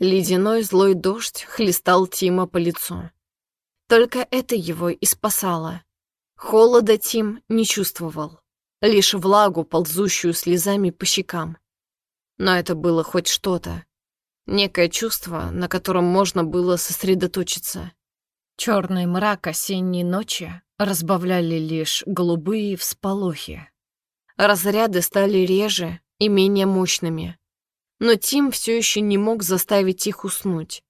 Ледяной злой дождь хлестал Тима по лицу. Только это его и спасало. Холода Тим не чувствовал, лишь влагу, ползущую слезами по щекам. Но это было хоть что-то. Некое чувство, на котором можно было сосредоточиться. Черный мрак осенней ночи разбавляли лишь голубые всполохи. Разряды стали реже и менее мощными, но Тим все еще не мог заставить их уснуть.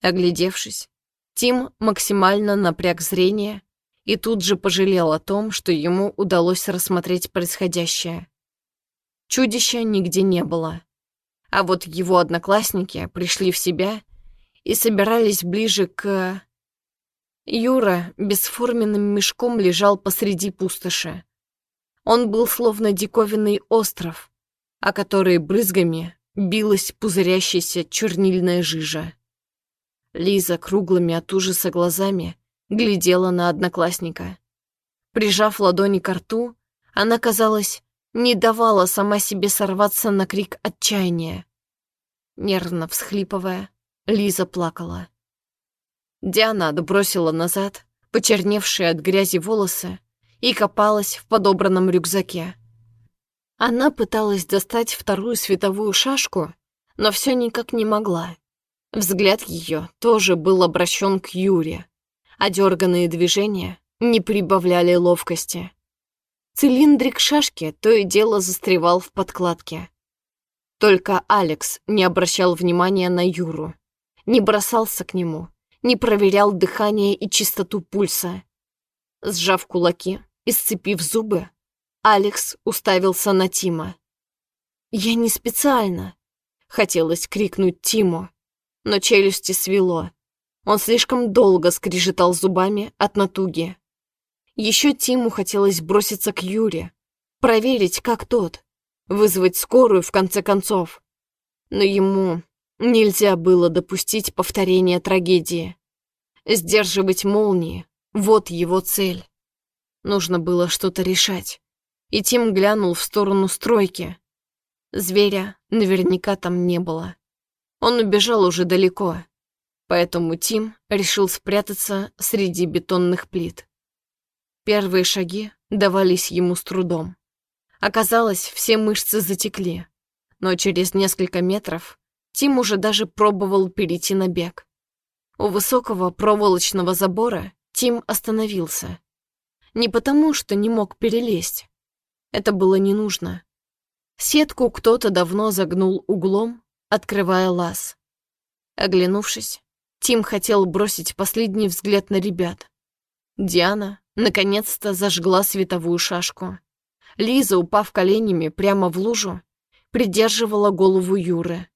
Оглядевшись, Тим максимально напряг зрение и тут же пожалел о том, что ему удалось рассмотреть происходящее. Чудища нигде не было, а вот его одноклассники пришли в себя и собирались ближе к... Юра бесформенным мешком лежал посреди пустоши. Он был словно диковинный остров, о который брызгами билась пузырящаяся чернильная жижа. Лиза круглыми от ужаса глазами глядела на одноклассника. Прижав ладони к рту, она, казалось, не давала сама себе сорваться на крик отчаяния. Нервно всхлипывая, Лиза плакала. Диана отбросила назад почерневшие от грязи волосы и копалась в подобранном рюкзаке. Она пыталась достать вторую световую шашку, но все никак не могла. Взгляд ее тоже был обращен к Юре, а дерганные движения не прибавляли ловкости. Цилиндрик шашки то и дело застревал в подкладке. Только Алекс не обращал внимания на Юру, не бросался к нему, не проверял дыхание и чистоту пульса. Сжав кулаки и сцепив зубы, Алекс уставился на Тима. «Я не специально», — хотелось крикнуть Тиму, но челюсти свело. Он слишком долго скрежетал зубами от натуги. Еще Тиму хотелось броситься к Юре, проверить, как тот, вызвать скорую в конце концов. Но ему нельзя было допустить повторения трагедии. Сдерживать молнии — вот его цель. Нужно было что-то решать. И Тим глянул в сторону стройки. Зверя наверняка там не было. Он убежал уже далеко, поэтому Тим решил спрятаться среди бетонных плит. Первые шаги давались ему с трудом. Оказалось, все мышцы затекли, но через несколько метров Тим уже даже пробовал перейти на бег. У высокого проволочного забора Тим остановился. Не потому, что не мог перелезть. Это было не нужно. Сетку кто-то давно загнул углом, открывая лаз. Оглянувшись, Тим хотел бросить последний взгляд на ребят. Диана наконец-то зажгла световую шашку. Лиза, упав коленями прямо в лужу, придерживала голову Юры.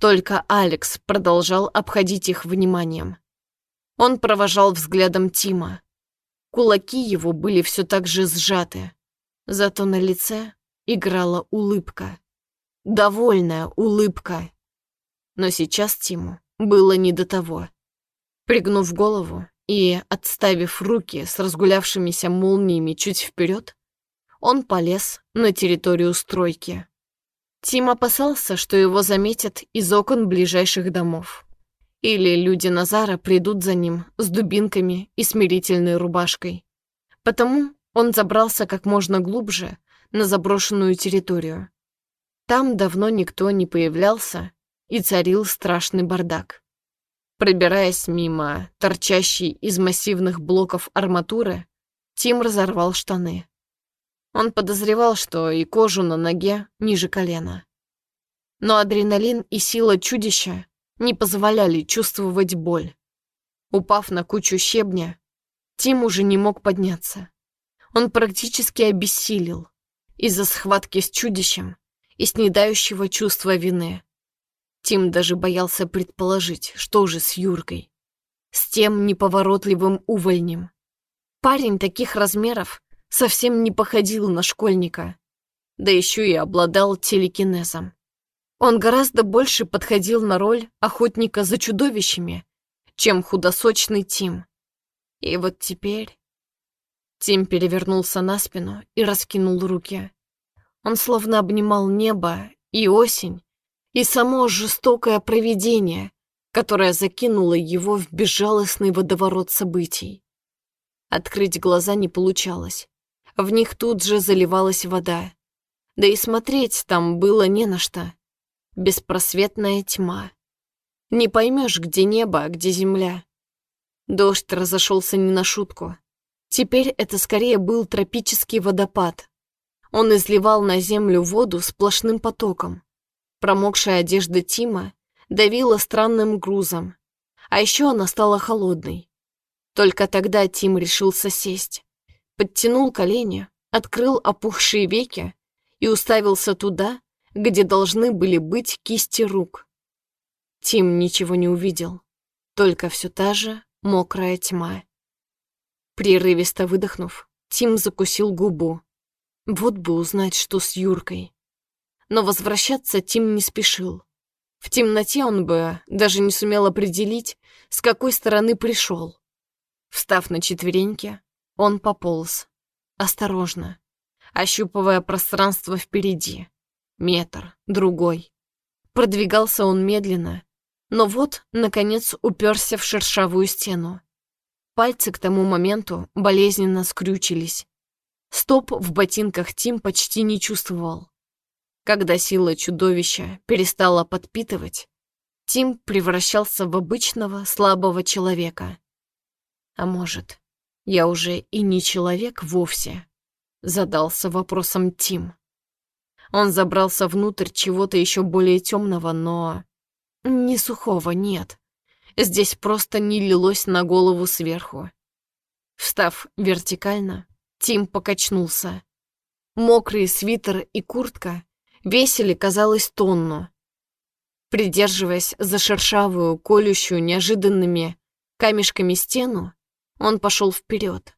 Только Алекс продолжал обходить их вниманием. Он провожал взглядом Тима. Кулаки его были все так же сжаты, зато на лице играла улыбка. Довольная улыбка. Но сейчас Тиму было не до того. Пригнув голову и отставив руки с разгулявшимися молниями чуть вперед, он полез на территорию стройки. Тим опасался, что его заметят из окон ближайших домов. Или люди Назара придут за ним с дубинками и смирительной рубашкой. Потому он забрался как можно глубже на заброшенную территорию. Там давно никто не появлялся, и царил страшный бардак. Пробираясь мимо торчащей из массивных блоков арматуры, Тим разорвал штаны. Он подозревал, что и кожу на ноге ниже колена. Но адреналин и сила чудища не позволяли чувствовать боль. Упав на кучу щебня, Тим уже не мог подняться. Он практически обессилел из-за схватки с чудищем и снедающего чувства вины. Тим даже боялся предположить, что же с Юркой. С тем неповоротливым увольнем. Парень таких размеров совсем не походил на школьника, да еще и обладал телекинезом. Он гораздо больше подходил на роль охотника за чудовищами, чем худосочный Тим. И вот теперь... Тим перевернулся на спину и раскинул руки. Он словно обнимал небо и осень, и само жестокое провидение, которое закинуло его в безжалостный водоворот событий. Открыть глаза не получалось. В них тут же заливалась вода. Да и смотреть там было не на что. Беспросветная тьма. Не поймешь, где небо, а где земля. Дождь разошелся не на шутку. Теперь это скорее был тропический водопад. Он изливал на землю воду сплошным потоком. Промокшая одежда Тима давила странным грузом. А еще она стала холодной. Только тогда Тим решился сесть. Подтянул колени, открыл опухшие веки и уставился туда, где должны были быть кисти рук. Тим ничего не увидел, только все та же мокрая тьма. Прерывисто выдохнув, Тим закусил губу. Вот бы узнать, что с Юркой. Но возвращаться Тим не спешил. В темноте он бы даже не сумел определить, с какой стороны пришел. Встав на четвереньки, он пополз. Осторожно, ощупывая пространство впереди. Метр, другой. Продвигался он медленно, но вот, наконец, уперся в шершавую стену. Пальцы к тому моменту болезненно скрючились. Стоп в ботинках Тим почти не чувствовал. Когда сила чудовища перестала подпитывать, Тим превращался в обычного слабого человека. А может, я уже и не человек вовсе? Задался вопросом Тим. Он забрался внутрь чего-то еще более темного, но... Не сухого, нет. Здесь просто не лилось на голову сверху. Встав вертикально, Тим покачнулся. Мокрый свитер и куртка весили, казалось, тонну. Придерживаясь за шершавую, колющую неожиданными камешками стену, он пошел вперед.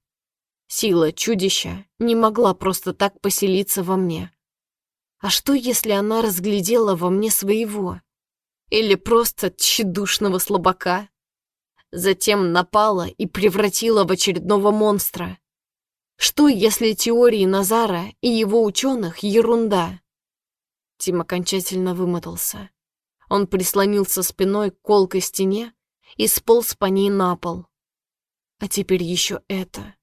Сила чудища не могла просто так поселиться во мне. А что, если она разглядела во мне своего? Или просто тщедушного слабака? Затем напала и превратила в очередного монстра. Что, если теории Назара и его ученых — ерунда? Тим окончательно вымотался. Он прислонился спиной к колкой стене и сполз по ней на пол. А теперь еще это.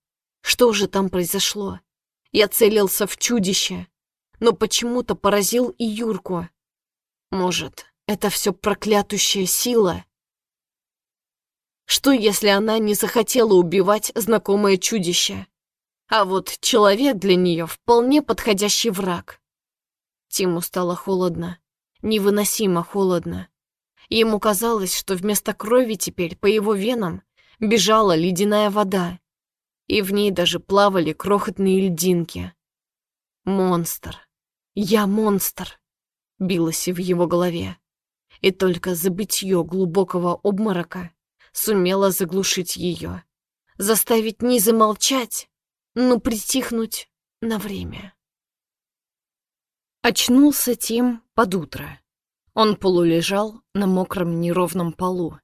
Что же там произошло? Я целился в чудище, но почему-то поразил и Юрку. Может, это все проклятущая сила? Что, если она не захотела убивать знакомое чудище? А вот человек для нее вполне подходящий враг. Тиму стало холодно, невыносимо холодно. Ему казалось, что вместо крови теперь по его венам бежала ледяная вода, и в ней даже плавали крохотные льдинки. Монстр. «Я монстр!» — билось в его голове. И только забытье глубокого обморока сумело заглушить ее, заставить не замолчать, но притихнуть на время. Очнулся Тим под утро. Он полулежал на мокром неровном полу.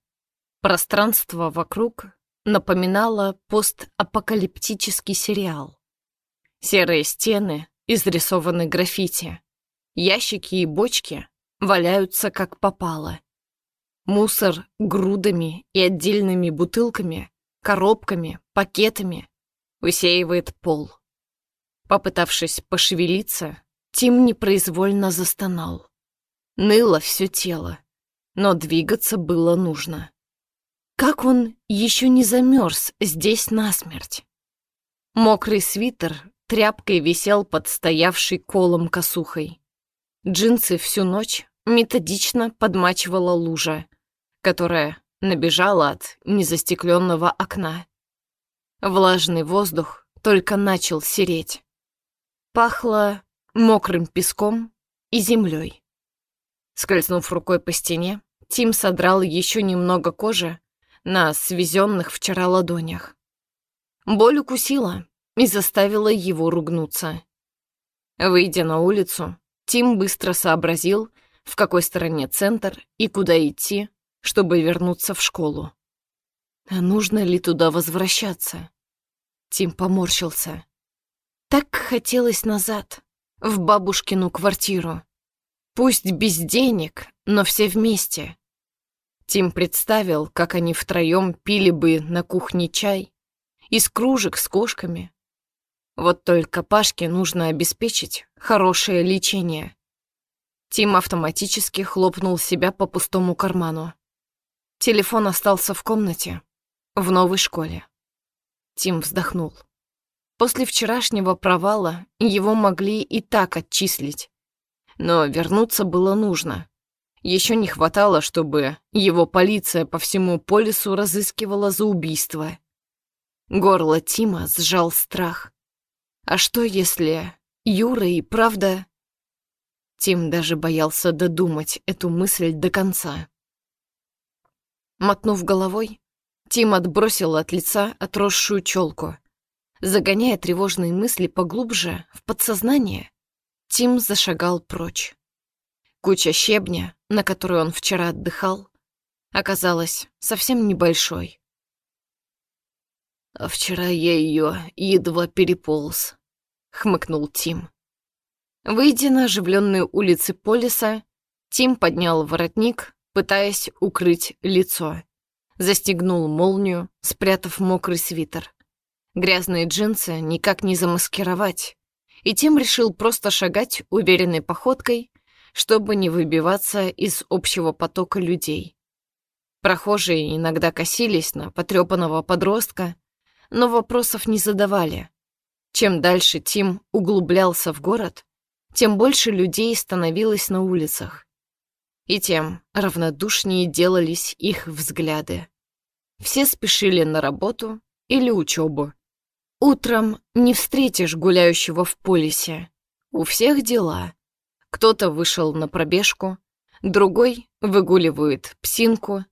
Пространство вокруг напоминало постапокалиптический сериал. Серые стены, изрисованы граффити. Ящики и бочки валяются как попало. Мусор грудами и отдельными бутылками, коробками, пакетами усеивает пол. Попытавшись пошевелиться, Тим непроизвольно застонал. Ныло все тело, но двигаться было нужно. Как он еще не замерз здесь насмерть? Мокрый свитер тряпкой висел под стоявшей колом косухой. Джинсы всю ночь методично подмачивала лужа, которая набежала от незастекленного окна. Влажный воздух только начал сереть. Пахло мокрым песком и землей. Скользнув рукой по стене, Тим содрал еще немного кожи на свезенных вчера ладонях. Боль укусила, и заставила его ругнуться. Выйдя на улицу, Тим быстро сообразил, в какой стороне центр и куда идти, чтобы вернуться в школу. А нужно ли туда возвращаться? Тим поморщился. Так хотелось назад, в бабушкину квартиру. Пусть без денег, но все вместе. Тим представил, как они втроем пили бы на кухне чай из кружек с кошками. Вот только Пашке нужно обеспечить хорошее лечение. Тим автоматически хлопнул себя по пустому карману. Телефон остался в комнате, в новой школе. Тим вздохнул. После вчерашнего провала его могли и так отчислить. Но вернуться было нужно. Еще не хватало, чтобы его полиция по всему полису разыскивала за убийство. Горло Тима сжал страх. А что если Юра и правда... Тим даже боялся додумать эту мысль до конца. Мотнув головой, Тим отбросил от лица отросшую челку. Загоняя тревожные мысли поглубже в подсознание, Тим зашагал прочь. Куча щебня, на которой он вчера отдыхал, оказалась совсем небольшой. «А вчера я ее едва переполз», — хмыкнул Тим. Выйдя на оживленные улицы Полиса, Тим поднял воротник, пытаясь укрыть лицо. Застегнул молнию, спрятав мокрый свитер. Грязные джинсы никак не замаскировать, и Тим решил просто шагать уверенной походкой, чтобы не выбиваться из общего потока людей. Прохожие иногда косились на потрепанного подростка, но вопросов не задавали. Чем дальше Тим углублялся в город, тем больше людей становилось на улицах. И тем равнодушнее делались их взгляды. Все спешили на работу или учебу. Утром не встретишь гуляющего в полисе. У всех дела. Кто-то вышел на пробежку, другой выгуливает псинку.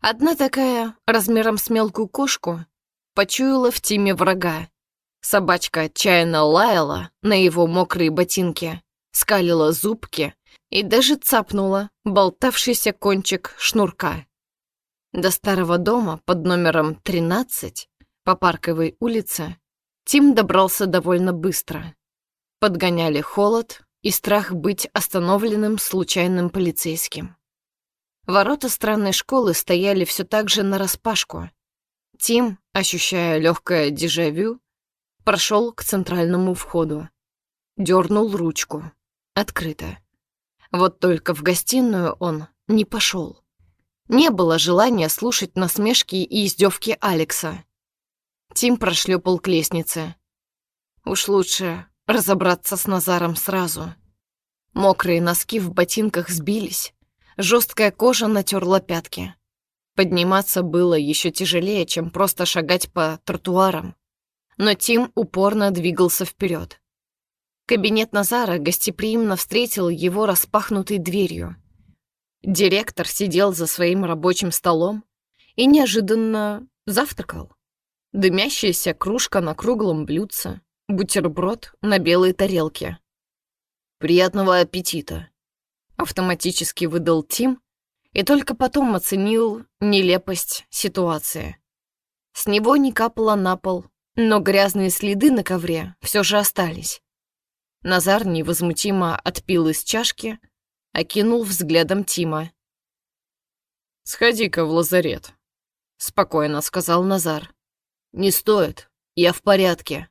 Одна такая, размером с мелкую кошку, почуяла в Тиме врага Собачка отчаянно лаяла на его мокрые ботинки, скалила зубки и даже цапнула болтавшийся кончик шнурка. До старого дома под номером 13 по Парковой улице Тим добрался довольно быстро. Подгоняли холод и страх быть остановленным случайным полицейским. Ворота странной школы стояли все так же нараспашку. Тим, ощущая легкое дежавю, прошел к центральному входу. Дернул ручку. Открыто. Вот только в гостиную он не пошел. Не было желания слушать насмешки и издевки Алекса. Тим прошлепал к лестнице. Уж лучше разобраться с Назаром сразу. Мокрые носки в ботинках сбились, жесткая кожа натерла пятки. Подниматься было еще тяжелее, чем просто шагать по тротуарам но Тим упорно двигался вперед. Кабинет Назара гостеприимно встретил его распахнутой дверью. Директор сидел за своим рабочим столом и неожиданно завтракал. Дымящаяся кружка на круглом блюдце, бутерброд на белой тарелке. «Приятного аппетита!» Автоматически выдал Тим и только потом оценил нелепость ситуации. С него не капало на пол но грязные следы на ковре все же остались. Назар невозмутимо отпил из чашки, окинул взглядом Тима. «Сходи-ка в лазарет», — спокойно сказал Назар. «Не стоит, я в порядке».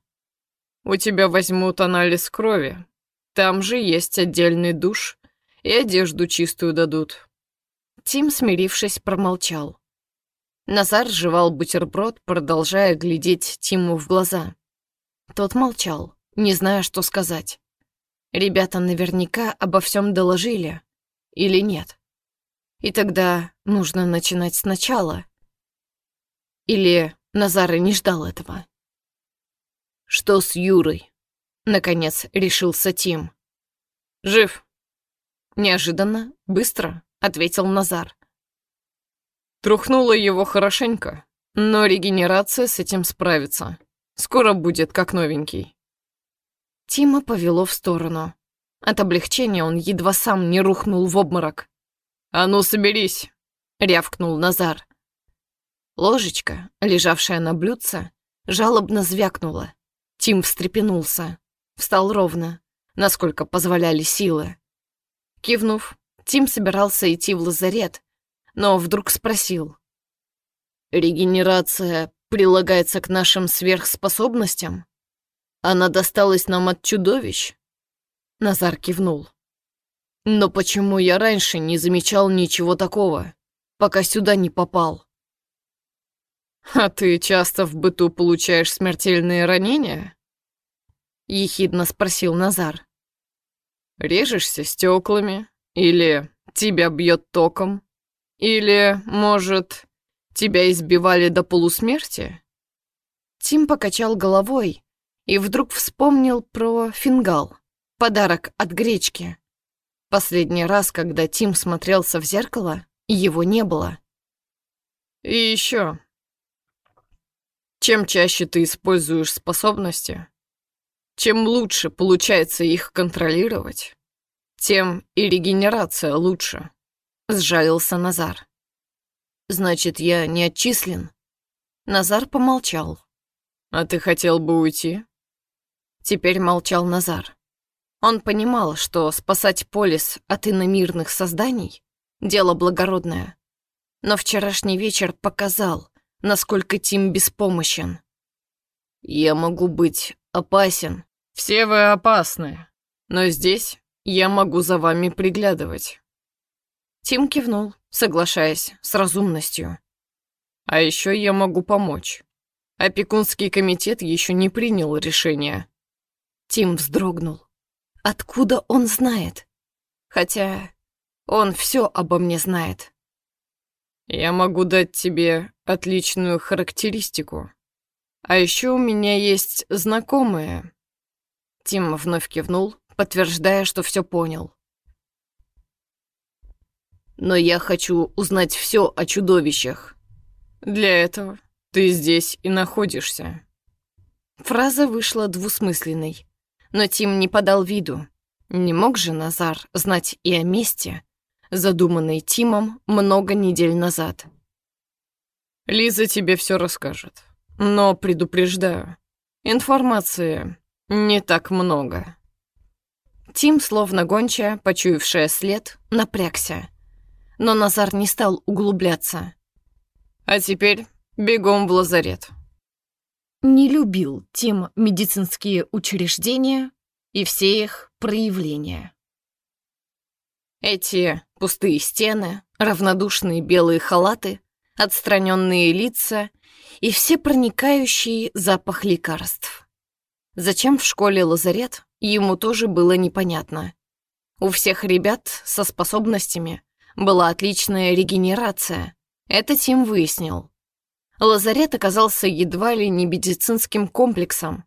«У тебя возьмут анализ крови. Там же есть отдельный душ, и одежду чистую дадут». Тим, смирившись, промолчал. Назар жевал бутерброд, продолжая глядеть Тиму в глаза. Тот молчал, не зная, что сказать. Ребята наверняка обо всем доложили. Или нет? И тогда нужно начинать сначала. Или Назар и не ждал этого? «Что с Юрой?» — наконец решился Тим. «Жив». Неожиданно, быстро, ответил Назар. Трухнуло его хорошенько, но регенерация с этим справится. Скоро будет как новенький. Тима повело в сторону. От облегчения он едва сам не рухнул в обморок. «А ну, соберись!» — рявкнул Назар. Ложечка, лежавшая на блюдце, жалобно звякнула. Тим встрепенулся, встал ровно, насколько позволяли силы. Кивнув, Тим собирался идти в лазарет, но вдруг спросил. «Регенерация прилагается к нашим сверхспособностям? Она досталась нам от чудовищ?» Назар кивнул. «Но почему я раньше не замечал ничего такого, пока сюда не попал?» «А ты часто в быту получаешь смертельные ранения?» Ехидно спросил Назар. «Режешься стеклами? Или тебя бьет током? Или, может, тебя избивали до полусмерти?» Тим покачал головой и вдруг вспомнил про фингал, подарок от гречки. Последний раз, когда Тим смотрелся в зеркало, его не было. «И еще, чем чаще ты используешь способности, чем лучше получается их контролировать, тем и регенерация лучше», — сжалился Назар. «Значит, я не отчислен?» Назар помолчал. «А ты хотел бы уйти?» Теперь молчал Назар. Он понимал, что спасать полис от иномирных созданий — дело благородное. Но вчерашний вечер показал, насколько Тим беспомощен. «Я могу быть опасен». «Все вы опасны, но здесь я могу за вами приглядывать». Тим кивнул, соглашаясь с разумностью. «А еще я могу помочь. Опекунский комитет еще не принял решение». Тим вздрогнул. «Откуда он знает? Хотя он все обо мне знает». «Я могу дать тебе отличную характеристику. А еще у меня есть знакомые». Тим вновь кивнул, подтверждая, что все понял. «Но я хочу узнать все о чудовищах. Для этого ты здесь и находишься». Фраза вышла двусмысленной, но Тим не подал виду. Не мог же Назар знать и о месте, задуманный Тимом много недель назад. «Лиза тебе все расскажет, но предупреждаю, информации не так много». Тим, словно гончая, почуявшая след, напрягся. Но Назар не стал углубляться. «А теперь бегом в лазарет». Не любил Тим медицинские учреждения и все их проявления. Эти пустые стены, равнодушные белые халаты, отстраненные лица и все проникающий запах лекарств. Зачем в школе лазарет, ему тоже было непонятно. У всех ребят со способностями была отличная регенерация. Это Тим выяснил. Лазарет оказался едва ли не медицинским комплексом.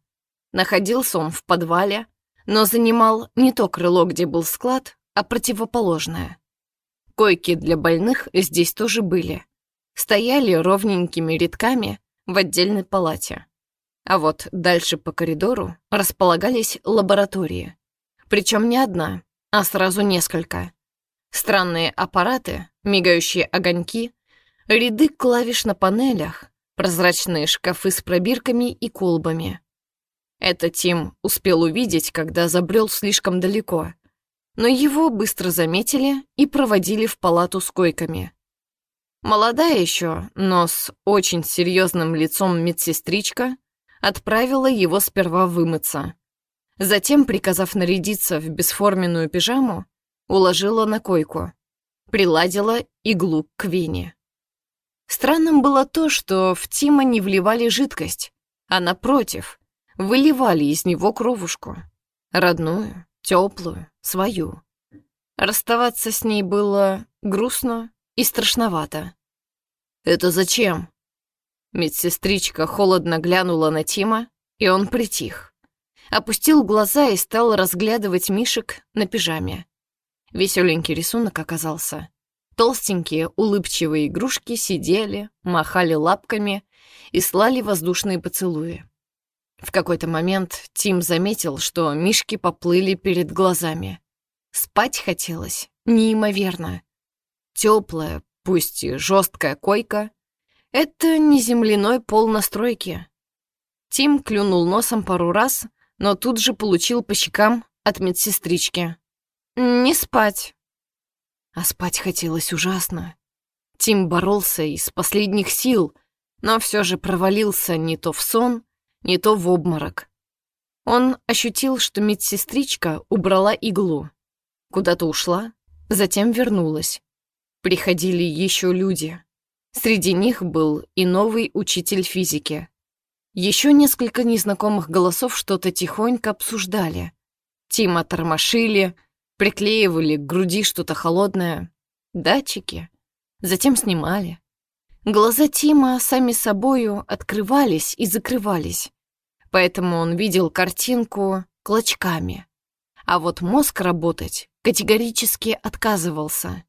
Находился он в подвале, но занимал не то крыло, где был склад, а противоположное. Койки для больных здесь тоже были. Стояли ровненькими рядками в отдельной палате. А вот дальше по коридору располагались лаборатории. Причем не одна, а сразу несколько. Странные аппараты, мигающие огоньки, ряды клавиш на панелях, прозрачные шкафы с пробирками и колбами. Это Тим успел увидеть, когда забрел слишком далеко, но его быстро заметили и проводили в палату с койками. Молодая еще, но с очень серьезным лицом медсестричка отправила его сперва вымыться. Затем, приказав нарядиться в бесформенную пижаму, уложила на койку, приладила иглу к вене. Странным было то, что в Тима не вливали жидкость, а напротив, выливали из него кровушку, родную, теплую, свою. Расставаться с ней было грустно и страшновато. «Это зачем?» Медсестричка холодно глянула на Тима, и он притих. Опустил глаза и стал разглядывать мишек на пижаме. Веселенький рисунок оказался. Толстенькие, улыбчивые игрушки сидели, махали лапками и слали воздушные поцелуи. В какой-то момент Тим заметил, что мишки поплыли перед глазами. Спать хотелось неимоверно. Теплая, пусть и жесткая койка — это не земляной пол настройки. Тим клюнул носом пару раз, но тут же получил по щекам от медсестрички. «Не спать, а спать хотелось ужасно. Тим боролся из последних сил, но все же провалился не то в сон, не то в обморок. Он ощутил, что медсестричка убрала иглу. Куда-то ушла, затем вернулась. Приходили еще люди. Среди них был и новый учитель физики. Еще несколько незнакомых голосов что-то тихонько обсуждали. Тима тормошили, приклеивали к груди что-то холодное. Датчики. Затем снимали. Глаза Тима сами собою открывались и закрывались, поэтому он видел картинку клочками. А вот мозг работать категорически отказывался.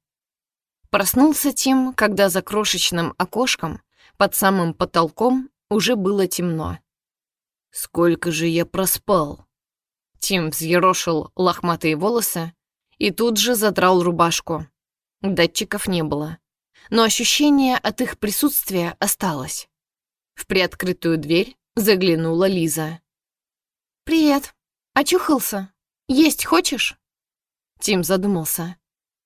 Проснулся Тим, когда за крошечным окошком под самым потолком уже было темно. «Сколько же я проспал?» Тим взъерошил лохматые волосы и тут же задрал рубашку. Датчиков не было но ощущение от их присутствия осталось. В приоткрытую дверь заглянула Лиза. «Привет. Очухался? Есть хочешь?» Тим задумался.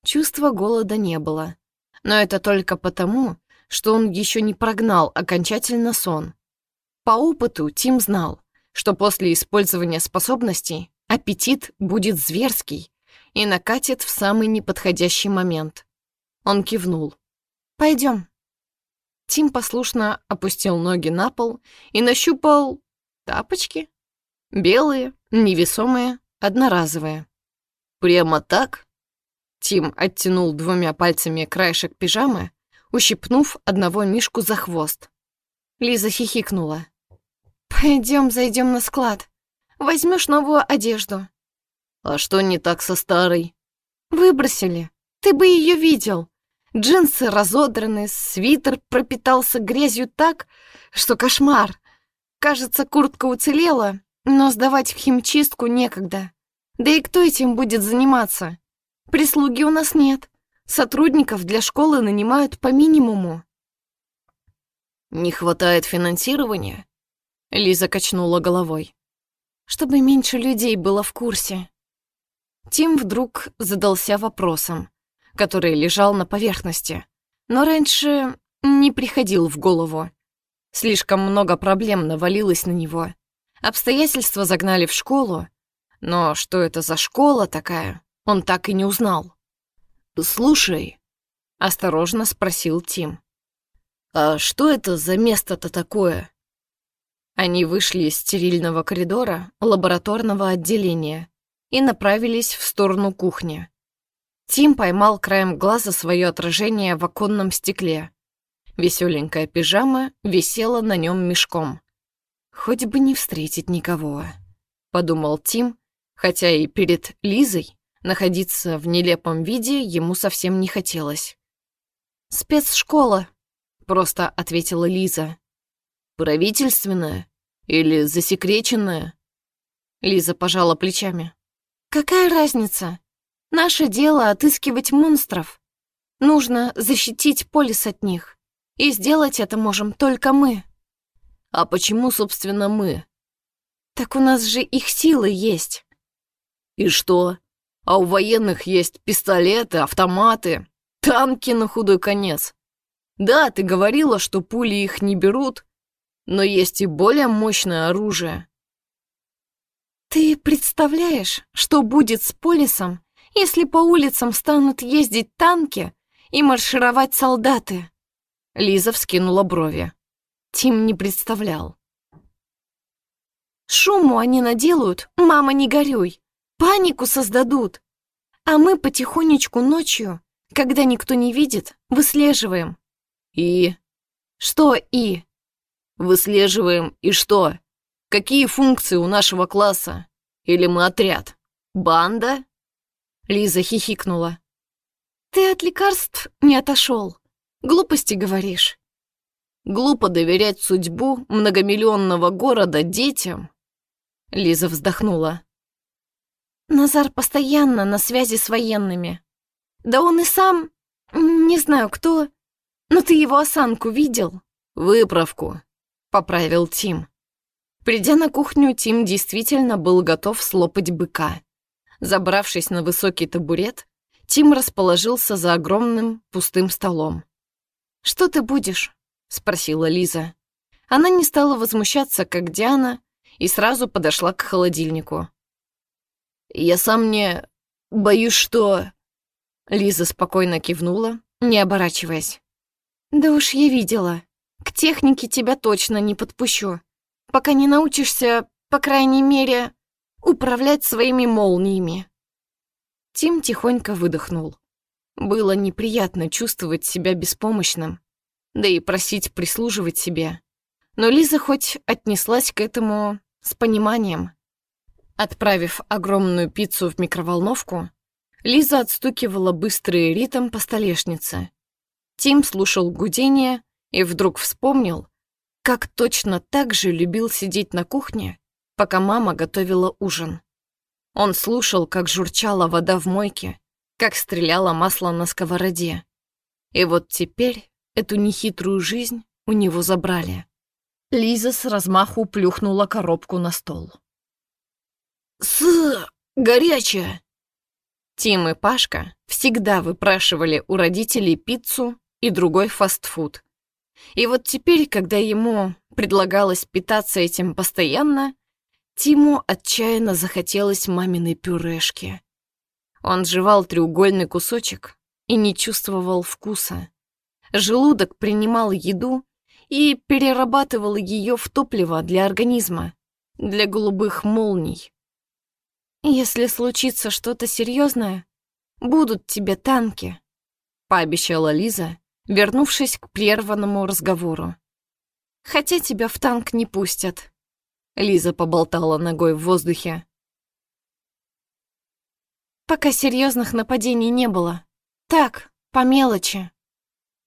Чувства голода не было. Но это только потому, что он еще не прогнал окончательно сон. По опыту Тим знал, что после использования способностей аппетит будет зверский и накатит в самый неподходящий момент. Он кивнул. Пойдем. Тим послушно опустил ноги на пол и нащупал тапочки. Белые, невесомые, одноразовые. Прямо так? Тим оттянул двумя пальцами краешек пижамы, ущипнув одного мишку за хвост. Лиза хихикнула. Пойдем, зайдем на склад. Возьмешь новую одежду. А что не так со старой? Выбросили. Ты бы ее видел. Джинсы разодраны, свитер пропитался грязью так, что кошмар. Кажется, куртка уцелела, но сдавать в химчистку некогда. Да и кто этим будет заниматься? Прислуги у нас нет. Сотрудников для школы нанимают по минимуму. «Не хватает финансирования?» Лиза качнула головой. «Чтобы меньше людей было в курсе». Тим вдруг задался вопросом который лежал на поверхности, но раньше не приходил в голову. Слишком много проблем навалилось на него. Обстоятельства загнали в школу, но что это за школа такая, он так и не узнал. «Слушай», — осторожно спросил Тим, «а что это за место-то такое?» Они вышли из стерильного коридора лабораторного отделения и направились в сторону кухни. Тим поймал краем глаза свое отражение в оконном стекле. Веселенькая пижама висела на нем мешком. «Хоть бы не встретить никого», — подумал Тим, хотя и перед Лизой находиться в нелепом виде ему совсем не хотелось. «Спецшкола», — просто ответила Лиза. «Правительственная или засекреченная?» Лиза пожала плечами. «Какая разница? Наше дело — отыскивать монстров. Нужно защитить полис от них. И сделать это можем только мы. А почему, собственно, мы? Так у нас же их силы есть. И что? А у военных есть пистолеты, автоматы, танки на худой конец. Да, ты говорила, что пули их не берут, но есть и более мощное оружие. Ты представляешь, что будет с полисом, если по улицам станут ездить танки и маршировать солдаты?» Лиза вскинула брови. Тим не представлял. «Шуму они наделают, мама, не горюй, панику создадут, а мы потихонечку ночью, когда никто не видит, выслеживаем». «И?» «Что «и»?» «Выслеживаем и что? Какие функции у нашего класса? Или мы отряд? Банда?» Лиза хихикнула. «Ты от лекарств не отошел. Глупости говоришь». «Глупо доверять судьбу многомиллионного города детям». Лиза вздохнула. «Назар постоянно на связи с военными. Да он и сам... Не знаю кто, но ты его осанку видел?» «Выправку», — поправил Тим. Придя на кухню, Тим действительно был готов слопать быка. Забравшись на высокий табурет, Тим расположился за огромным пустым столом. «Что ты будешь?» — спросила Лиза. Она не стала возмущаться, как Диана, и сразу подошла к холодильнику. «Я сам не... боюсь, что...» Лиза спокойно кивнула, не оборачиваясь. «Да уж я видела. К технике тебя точно не подпущу, пока не научишься, по крайней мере, управлять своими молниями». Тим тихонько выдохнул. Было неприятно чувствовать себя беспомощным, да и просить прислуживать себе. Но Лиза хоть отнеслась к этому с пониманием. Отправив огромную пиццу в микроволновку, Лиза отстукивала быстрый ритм по столешнице. Тим слушал гудение и вдруг вспомнил, как точно так же любил сидеть на кухне, пока мама готовила ужин. Он слушал, как журчала вода в мойке, как стреляло масло на сковороде. И вот теперь эту нехитрую жизнь у него забрали. Лиза с размаху плюхнула коробку на стол. «С... горячая!» Тим и Пашка всегда выпрашивали у родителей пиццу и другой фастфуд. И вот теперь, когда ему предлагалось питаться этим постоянно, Тиму отчаянно захотелось маминой пюрешки. Он жевал треугольный кусочек и не чувствовал вкуса. Желудок принимал еду и перерабатывал ее в топливо для организма, для голубых молний. «Если случится что-то серьезное, будут тебе танки», — пообещала Лиза, вернувшись к прерванному разговору. «Хотя тебя в танк не пустят». Лиза поболтала ногой в воздухе. Пока серьезных нападений не было. Так, по мелочи.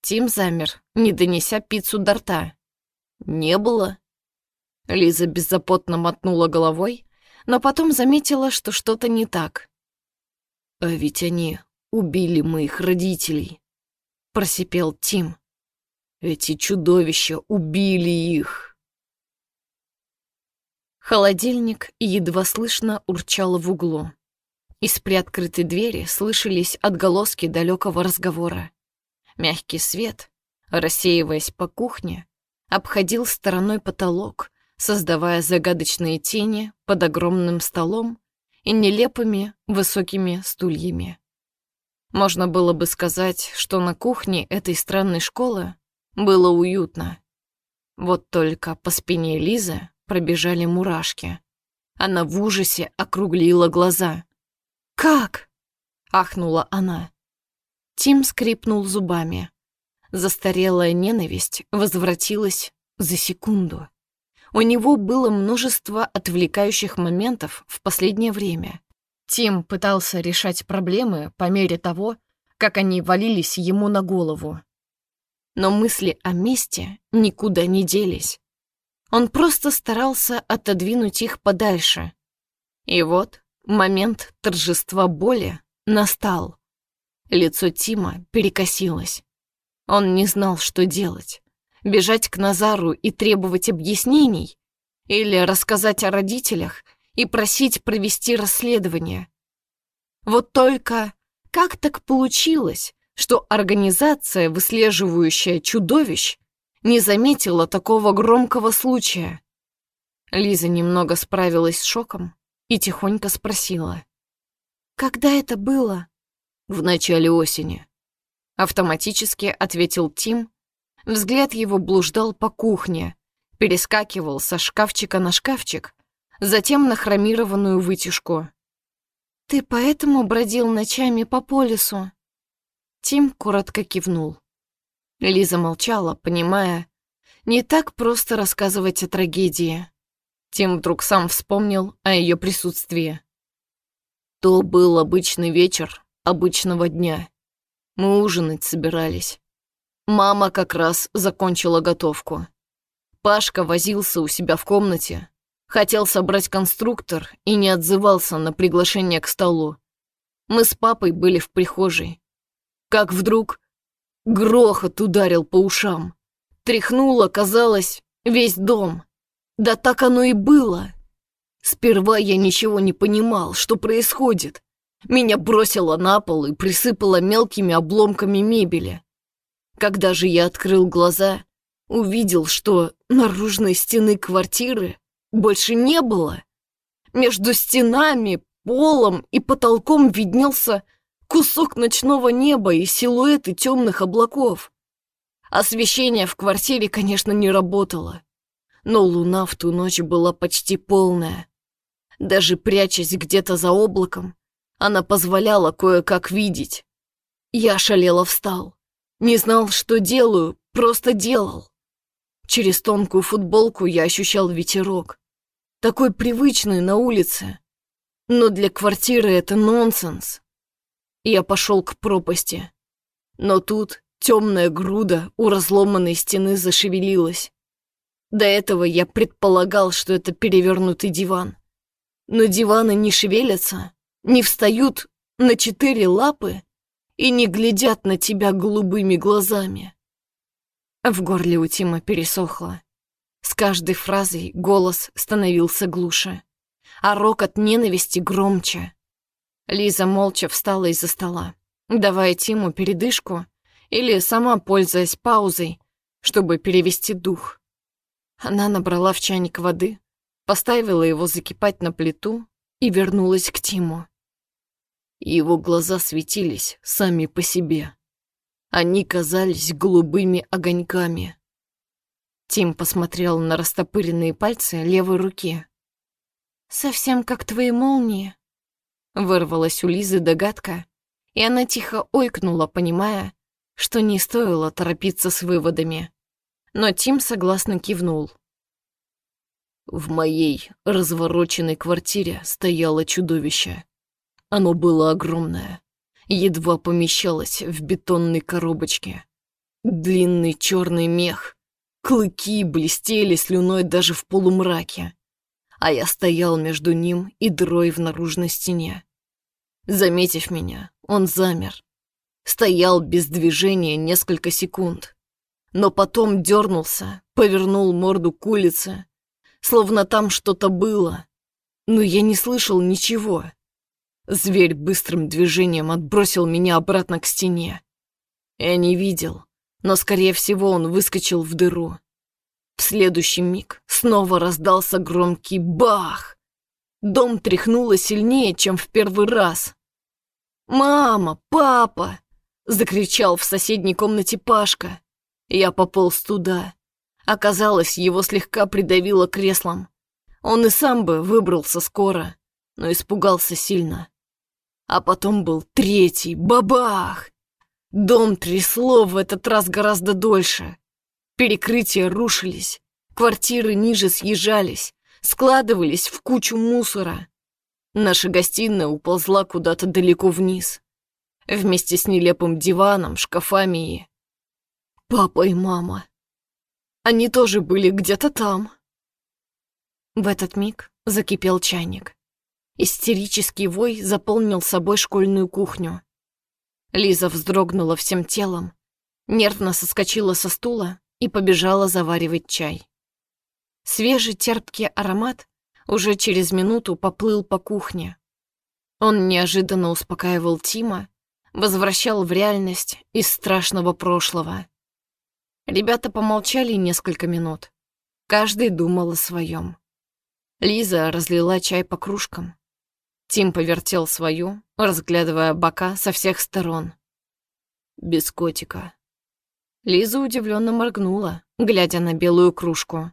Тим замер, не донеся пиццу до рта. Не было. Лиза беззаботно мотнула головой, но потом заметила, что что-то не так. «А ведь они убили моих родителей», — просипел Тим. «Эти чудовища убили их». Холодильник едва слышно урчал в углу. Из приоткрытой двери слышались отголоски далекого разговора. Мягкий свет, рассеиваясь по кухне, обходил стороной потолок, создавая загадочные тени под огромным столом и нелепыми высокими стульями. Можно было бы сказать, что на кухне этой странной школы было уютно. Вот только по спине Лизы пробежали мурашки. Она в ужасе округлила глаза. «Как?» — ахнула она. Тим скрипнул зубами. Застарелая ненависть возвратилась за секунду. У него было множество отвлекающих моментов в последнее время. Тим пытался решать проблемы по мере того, как они валились ему на голову. Но мысли о мести никуда не делись. Он просто старался отодвинуть их подальше. И вот момент торжества боли настал. Лицо Тима перекосилось. Он не знал, что делать. Бежать к Назару и требовать объяснений? Или рассказать о родителях и просить провести расследование? Вот только как так получилось, что организация, выслеживающая чудовищ, не заметила такого громкого случая. Лиза немного справилась с шоком и тихонько спросила. «Когда это было?» «В начале осени», — автоматически ответил Тим. Взгляд его блуждал по кухне, перескакивал со шкафчика на шкафчик, затем на хромированную вытяжку. «Ты поэтому бродил ночами по полюсу?» Тим коротко кивнул. Лиза молчала, понимая, не так просто рассказывать о трагедии. Тим вдруг сам вспомнил о ее присутствии. То был обычный вечер обычного дня. Мы ужинать собирались. Мама как раз закончила готовку. Пашка возился у себя в комнате, хотел собрать конструктор и не отзывался на приглашение к столу. Мы с папой были в прихожей. Как вдруг Грохот ударил по ушам. Тряхнуло, казалось, весь дом. Да так оно и было. Сперва я ничего не понимал, что происходит. Меня бросило на пол и присыпало мелкими обломками мебели. Когда же я открыл глаза, увидел, что наружной стены квартиры больше не было. Между стенами, полом и потолком виднелся кусок ночного неба и силуэты темных облаков. Освещение в квартире, конечно, не работало, но луна в ту ночь была почти полная. Даже прячась где-то за облаком, она позволяла кое-как видеть. Я шалело встал. Не знал, что делаю, просто делал. Через тонкую футболку я ощущал ветерок. Такой привычный на улице. Но для квартиры это нонсенс. Я пошел к пропасти. Но тут темная груда у разломанной стены зашевелилась. До этого я предполагал, что это перевернутый диван. Но диваны не шевелятся, не встают на четыре лапы и не глядят на тебя голубыми глазами. В горле у Тима пересохло. С каждой фразой голос становился глуше, а рокот ненависти громче. Лиза молча встала из-за стола, давая Тиму передышку или сама пользуясь паузой, чтобы перевести дух. Она набрала в чайник воды, поставила его закипать на плиту и вернулась к Тиму. Его глаза светились сами по себе. Они казались голубыми огоньками. Тим посмотрел на растопыренные пальцы левой руки. «Совсем как твои молнии», — вырвалась у Лизы догадка, и она тихо ойкнула, понимая, что не стоило торопиться с выводами. Но Тим согласно кивнул. В моей развороченной квартире стояло чудовище. Оно было огромное, едва помещалось в бетонной коробочке. Длинный черный мех, клыки блестели слюной даже в полумраке, а я стоял между ним и дрой в наружной стене. Заметив меня, он замер. Стоял без движения несколько секунд, но потом дернулся, повернул морду к улице, словно там что-то было, но я не слышал ничего. Зверь быстрым движением отбросил меня обратно к стене. Я не видел, но, скорее всего, он выскочил в дыру. В следующий миг снова раздался громкий бах. Дом тряхнуло сильнее, чем в первый раз. «Мама! Папа!» — закричал в соседней комнате Пашка. Я пополз туда. Оказалось, его слегка придавило креслом. Он и сам бы выбрался скоро, но испугался сильно. А потом был третий, бабах! Дом трясло в этот раз гораздо дольше. Перекрытия рушились, квартиры ниже съезжались, складывались в кучу мусора. Наша гостиная уползла куда-то далеко вниз. Вместе с нелепым диваном, шкафами и... Папа и мама. Они тоже были где-то там. В этот миг закипел чайник. Истерический вой заполнил собой школьную кухню. Лиза вздрогнула всем телом, нервно соскочила со стула и побежала заваривать чай. Свежий терпкий аромат уже через минуту поплыл по кухне. Он неожиданно успокаивал Тима, возвращал в реальность из страшного прошлого. Ребята помолчали несколько минут. Каждый думал о своем. Лиза разлила чай по кружкам. Тим повертел свою, разглядывая бока со всех сторон. Без котика. Лиза удивленно моргнула, глядя на белую кружку.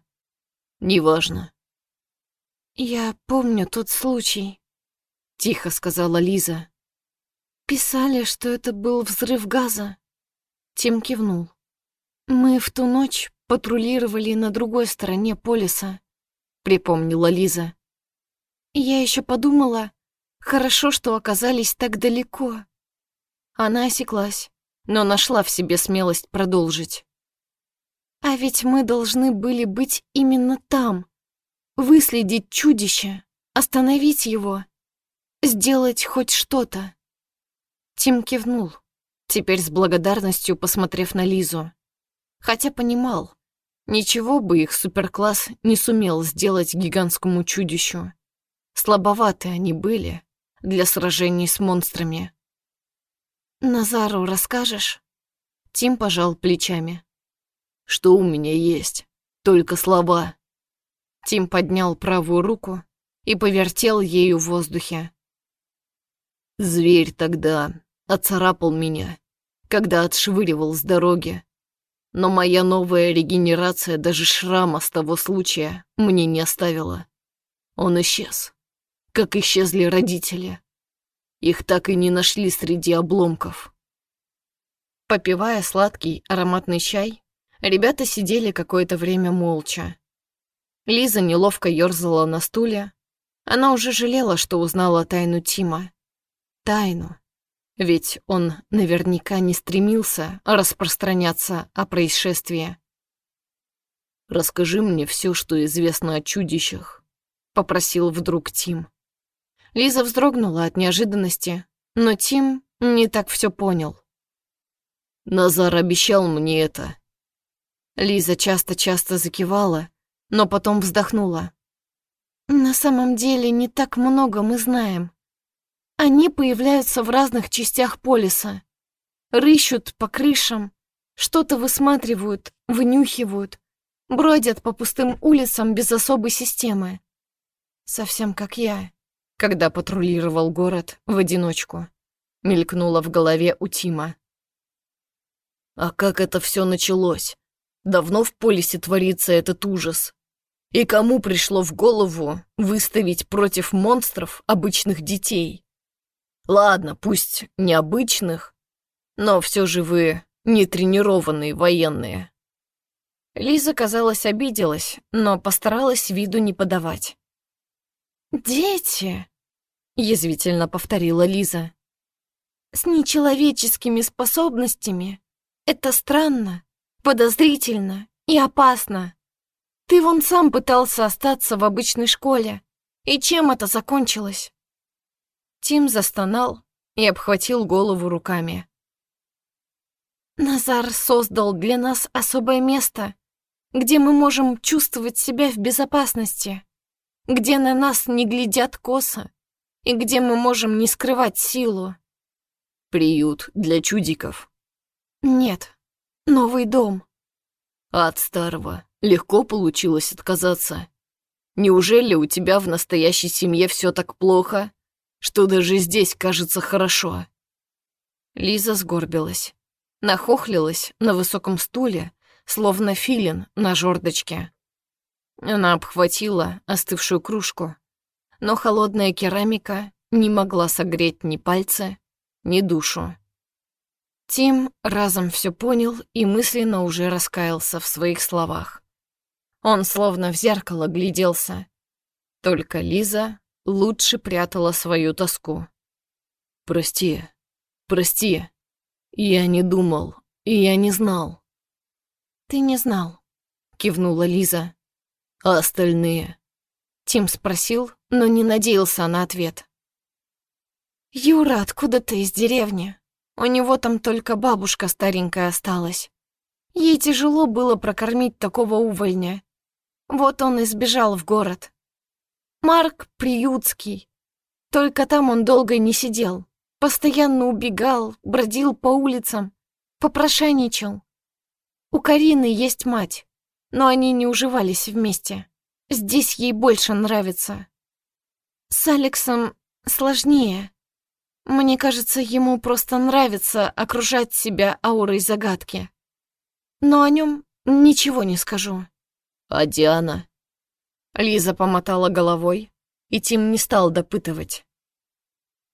«Неважно». «Я помню тот случай», — тихо сказала Лиза. «Писали, что это был взрыв газа». Тим кивнул. «Мы в ту ночь патрулировали на другой стороне полиса», — припомнила Лиза. «Я еще подумала, Хорошо, что оказались так далеко. Она осеклась, но нашла в себе смелость продолжить. А ведь мы должны были быть именно там. Выследить чудище, остановить его, сделать хоть что-то. Тим кивнул, теперь с благодарностью посмотрев на Лизу. Хотя понимал, ничего бы их суперкласс не сумел сделать гигантскому чудищу. Слабоваты они были, для сражений с монстрами. «Назару расскажешь?» Тим пожал плечами. «Что у меня есть? Только слова». Тим поднял правую руку и повертел ею в воздухе. Зверь тогда оцарапал меня, когда отшвыривал с дороги. Но моя новая регенерация даже шрама с того случая мне не оставила. Он исчез, как исчезли родители. Их так и не нашли среди обломков. Попивая сладкий ароматный чай, ребята сидели какое-то время молча. Лиза неловко ёрзала на стуле. Она уже жалела, что узнала тайну Тима. Тайну, ведь он наверняка не стремился распространяться о происшествии. «Расскажи мне все, что известно о чудищах», — попросил вдруг Тим. Лиза вздрогнула от неожиданности, но Тим не так все понял. «Назар обещал мне это». Лиза часто-часто закивала, но потом вздохнула. «На самом деле не так много мы знаем. Они появляются в разных частях полиса. Рыщут по крышам, что-то высматривают, вынюхивают, бродят по пустым улицам без особой системы. Совсем как я, когда патрулировал город в одиночку. Мелькнуло в голове у Тима. А как это все началось? Давно в полисе творится этот ужас. И кому пришло в голову выставить против монстров обычных детей? Ладно, пусть необычных, но все же вы не тренированные военные. Лиза, казалось, обиделась, но постаралась виду не подавать. «Дети!» — язвительно повторила Лиза. «С нечеловеческими способностями. Это странно, подозрительно и опасно. Ты вон сам пытался остаться в обычной школе. И чем это закончилось?» Тим застонал и обхватил голову руками. «Назар создал для нас особое место, где мы можем чувствовать себя в безопасности, где на нас не глядят косо и где мы можем не скрывать силу». «Приют для чудиков?» «Нет, новый дом». «От старого легко получилось отказаться. Неужели у тебя в настоящей семье все так плохо?» что даже здесь кажется хорошо. Лиза сгорбилась, нахохлилась на высоком стуле, словно филин на жердочке. Она обхватила остывшую кружку, но холодная керамика не могла согреть ни пальцы, ни душу. Тим разом все понял и мысленно уже раскаялся в своих словах. Он словно в зеркало гляделся. Только Лиза лучше прятала свою тоску. «Прости, прости. Я не думал, и я не знал». «Ты не знал», — кивнула Лиза. «А остальные?» Тим спросил, но не надеялся на ответ. «Юра откуда-то из деревни. У него там только бабушка старенькая осталась. Ей тяжело было прокормить такого увольня. Вот он и сбежал в город. Марк Приютский. Только там он долго не сидел. Постоянно убегал, бродил по улицам, попрошайничал. У Карины есть мать, но они не уживались вместе. Здесь ей больше нравится. С Алексом сложнее. Мне кажется, ему просто нравится окружать себя аурой загадки. Но о нем ничего не скажу. А Диана? Лиза помотала головой, и Тим не стал допытывать.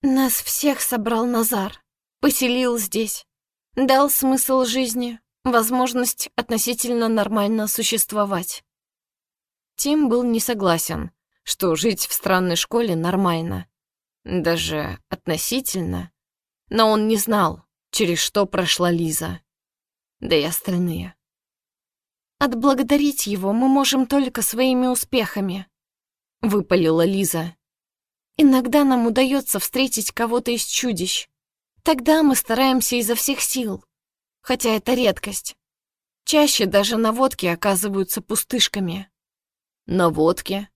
«Нас всех собрал Назар, поселил здесь, дал смысл жизни, возможность относительно нормально существовать». Тим был не согласен, что жить в странной школе нормально, даже относительно, но он не знал, через что прошла Лиза, да и остальные. «Отблагодарить его мы можем только своими успехами», — выпалила Лиза. «Иногда нам удается встретить кого-то из чудищ. Тогда мы стараемся изо всех сил, хотя это редкость. Чаще даже наводки оказываются пустышками». «Наводки?»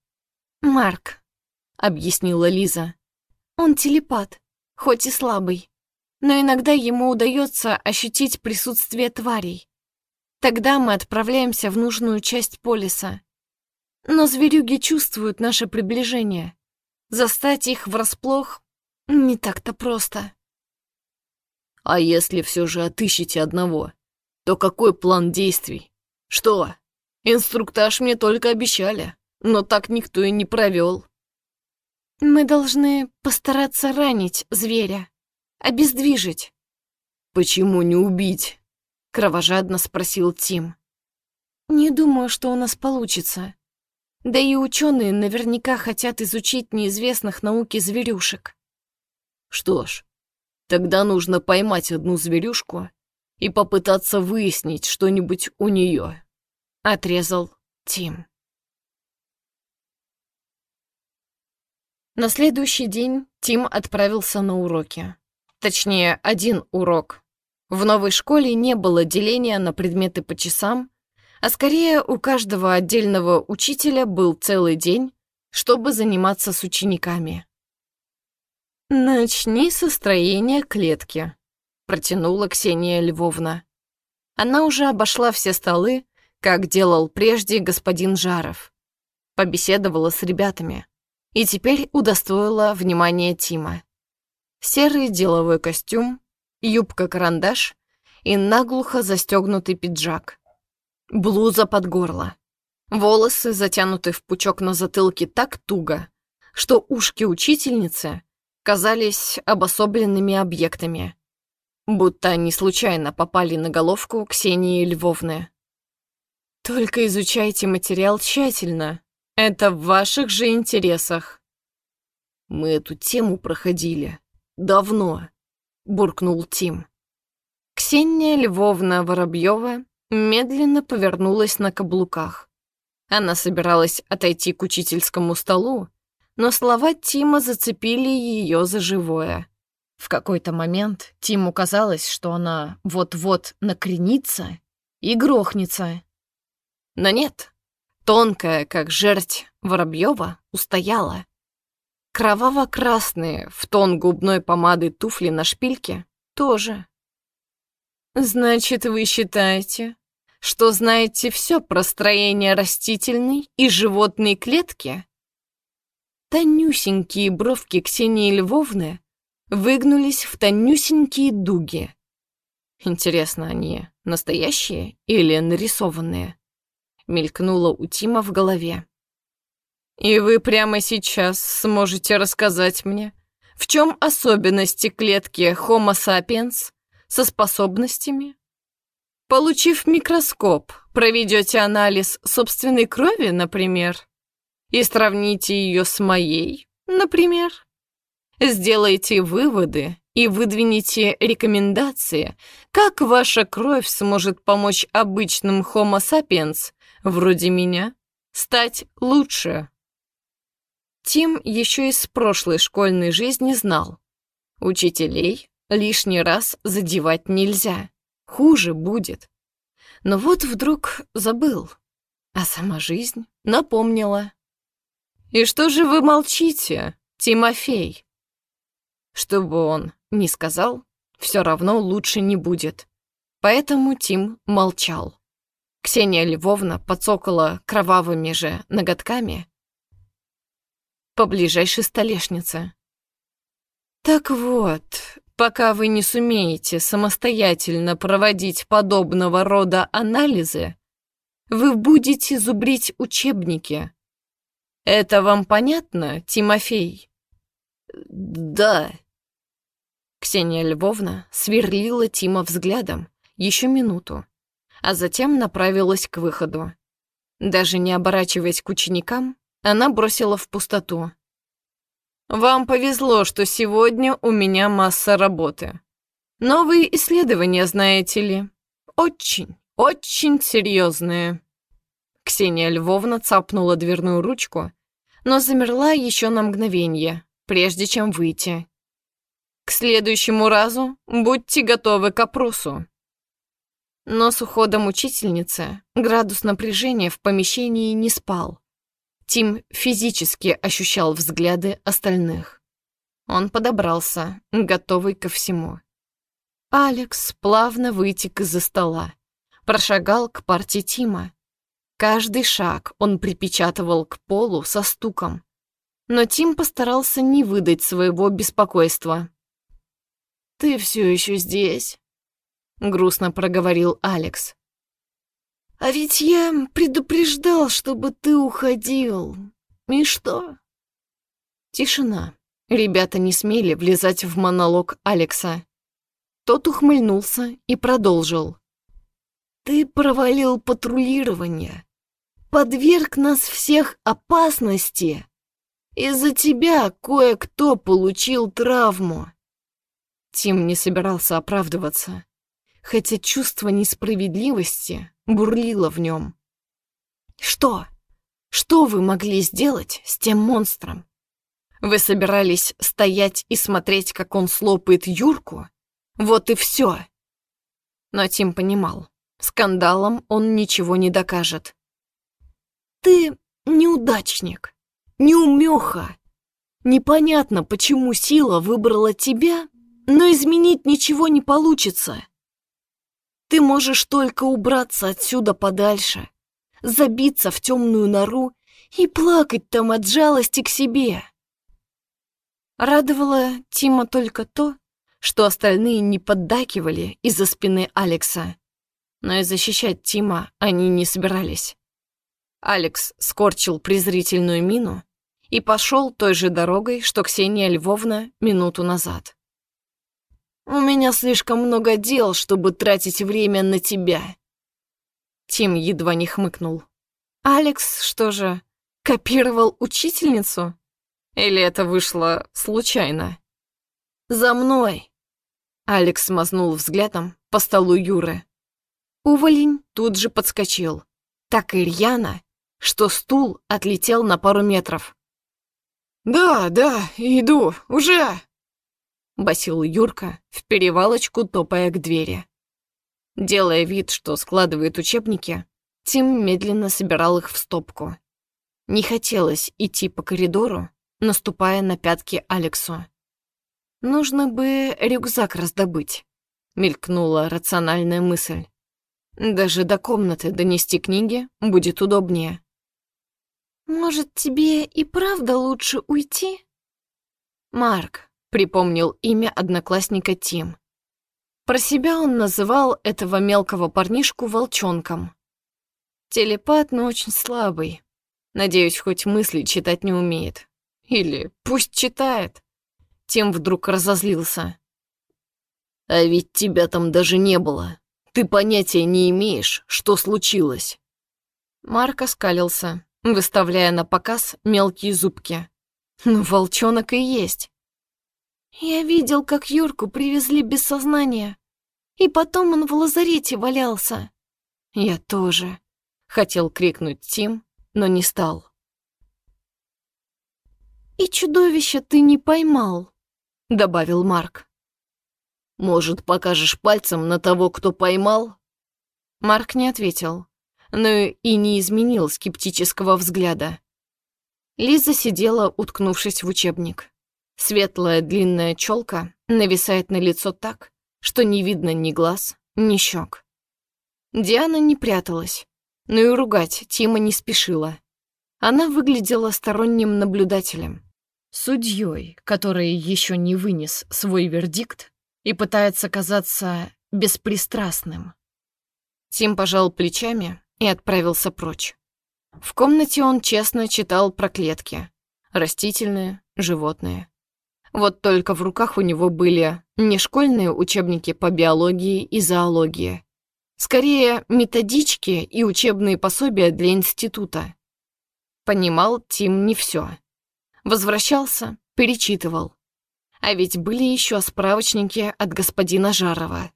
«Марк», — объяснила Лиза. Он телепат, хоть и слабый, но иногда ему удается ощутить присутствие тварей. Тогда мы отправляемся в нужную часть полиса. Но зверюги чувствуют наше приближение. Застать их врасплох не так-то просто. А если все же отыщете одного, то какой план действий? Что? Инструктаж мне только обещали, но так никто и не провел. Мы должны постараться ранить зверя, обездвижить. Почему не убить? Кровожадно спросил Тим. Не думаю, что у нас получится. Да и ученые наверняка хотят изучить неизвестных науке зверюшек. Что ж, тогда нужно поймать одну зверюшку и попытаться выяснить что-нибудь у нее. Отрезал Тим. На следующий день Тим отправился на уроки. Точнее, один урок. В новой школе не было деления на предметы по часам, а скорее у каждого отдельного учителя был целый день, чтобы заниматься с учениками. «Начни со строения клетки», — протянула Ксения Львовна. Она уже обошла все столы, как делал прежде господин Жаров. Побеседовала с ребятами и теперь удостоила внимания Тима. Серый деловой костюм, юбка-карандаш и наглухо застегнутый пиджак. Блуза под горло. Волосы затянуты в пучок на затылке так туго, что ушки учительницы казались обособленными объектами, будто они случайно попали на головку Ксении Львовны. «Только изучайте материал тщательно. Это в ваших же интересах». «Мы эту тему проходили. Давно», — буркнул Тим. Ксения Львовна Воробьева медленно повернулась на каблуках. Она собиралась отойти к учительскому столу, но слова Тима зацепили ее за живое. В какой-то момент Тиму казалось, что она вот-вот накренится и грохнется. Но нет, тонкая, как жерть Воробьева, устояла. Кроваво-красные в тон губной помады туфли на шпильке тоже. «Значит, вы считаете, что знаете все про строение растительной и животной клетки? Тонюсенькие бровки Ксении Львовны выгнулись в тонюсенькие дуги. Интересно, они настоящие или нарисованные? Мелькнуло у Тима в голове. И вы прямо сейчас сможете рассказать мне, в чем особенности клетки Homo sapiens со способностями, Получив микроскоп, проведете анализ собственной крови, например, и сравните ее с моей, например. Сделайте выводы и выдвинете рекомендации, как ваша кровь сможет помочь обычным Homo sapiens, вроде меня, стать лучше. Тим еще из прошлой школьной жизни знал. Учителей лишний раз задевать нельзя. Хуже будет. Но вот вдруг забыл, а сама жизнь напомнила. «И что же вы молчите, Тимофей?» Что бы он ни сказал, все равно лучше не будет. Поэтому Тим молчал. Ксения Львовна подсокала кровавыми же ноготками по ближайшей столешнице. «Так вот, Пока вы не сумеете самостоятельно проводить подобного рода анализы, вы будете зубрить учебники. Это вам понятно, Тимофей? Да. Ксения Львовна сверлила Тима взглядом еще минуту, а затем направилась к выходу. Даже не оборачиваясь к ученикам, она бросила в пустоту. Вам повезло, что сегодня у меня масса работы. Новые исследования, знаете ли, очень, очень серьезные. Ксения Львовна цапнула дверную ручку, но замерла еще на мгновение, прежде чем выйти. К следующему разу будьте готовы к опросу. Но с уходом учительницы градус напряжения в помещении не спал. Тим физически ощущал взгляды остальных. Он подобрался, готовый ко всему. Алекс плавно вытек из-за стола, прошагал к парте Тима. Каждый шаг он припечатывал к полу со стуком. Но Тим постарался не выдать своего беспокойства. «Ты все еще здесь?» — грустно проговорил Алекс. «А ведь я предупреждал, чтобы ты уходил. И что?» Тишина. Ребята не смели влезать в монолог Алекса. Тот ухмыльнулся и продолжил. «Ты провалил патрулирование, подверг нас всех опасности. Из-за тебя кое-кто получил травму». Тим не собирался оправдываться, хотя чувство несправедливости бурлило в нем. «Что? Что вы могли сделать с тем монстром? Вы собирались стоять и смотреть, как он слопает Юрку?» Вот и все. Но Тим понимал, скандалом он ничего не докажет. Ты неудачник, неумеха. Непонятно, почему сила выбрала тебя, но изменить ничего не получится. Ты можешь только убраться отсюда подальше, забиться в темную нору и плакать там от жалости к себе. Радовало Тима только то, что остальные не поддакивали из-за спины Алекса. Но и защищать Тима они не собирались. Алекс скорчил презрительную мину и пошел той же дорогой, что Ксения Львовна минуту назад. «У меня слишком много дел, чтобы тратить время на тебя». Тим едва не хмыкнул. «Алекс, что же, копировал учительницу? Или это вышло случайно?» «За мной!» Алекс смазнул взглядом по столу Юры. Уволень тут же подскочил. Так и рьяно, что стул отлетел на пару метров. «Да, да, иду, уже!» Басил Юрка в перевалочку, топая к двери. Делая вид, что складывает учебники, Тим медленно собирал их в стопку. Не хотелось идти по коридору, наступая на пятки Алексу. «Нужно бы рюкзак раздобыть», — мелькнула рациональная мысль. «Даже до комнаты донести книги будет удобнее». «Может, тебе и правда лучше уйти?» «Марк», — припомнил имя одноклассника Тим. Про себя он называл этого мелкого парнишку волчонком. Телепат, но очень слабый. Надеюсь, хоть мысли читать не умеет. Или пусть читает. Тем вдруг разозлился. «А ведь тебя там даже не было. Ты понятия не имеешь, что случилось». Марк оскалился, выставляя на показ мелкие зубки. «Ну, волчонок и есть». «Я видел, как Юрку привезли без сознания, и потом он в лазарете валялся». «Я тоже», — хотел крикнуть Тим, но не стал. «И чудовище ты не поймал», добавил Марк. «Может, покажешь пальцем на того, кто поймал?» Марк не ответил, но и не изменил скептического взгляда. Лиза сидела, уткнувшись в учебник. Светлая длинная челка нависает на лицо так, что не видно ни глаз, ни щек. Диана не пряталась, но и ругать Тима не спешила. Она выглядела сторонним наблюдателем, Судьей, который еще не вынес свой вердикт и пытается казаться беспристрастным. Тим пожал плечами и отправился прочь. В комнате он честно читал про клетки. Растительные, животные. Вот только в руках у него были не школьные учебники по биологии и зоологии. Скорее, методички и учебные пособия для института. Понимал Тим не все. Возвращался, перечитывал. А ведь были еще справочники от господина Жарова.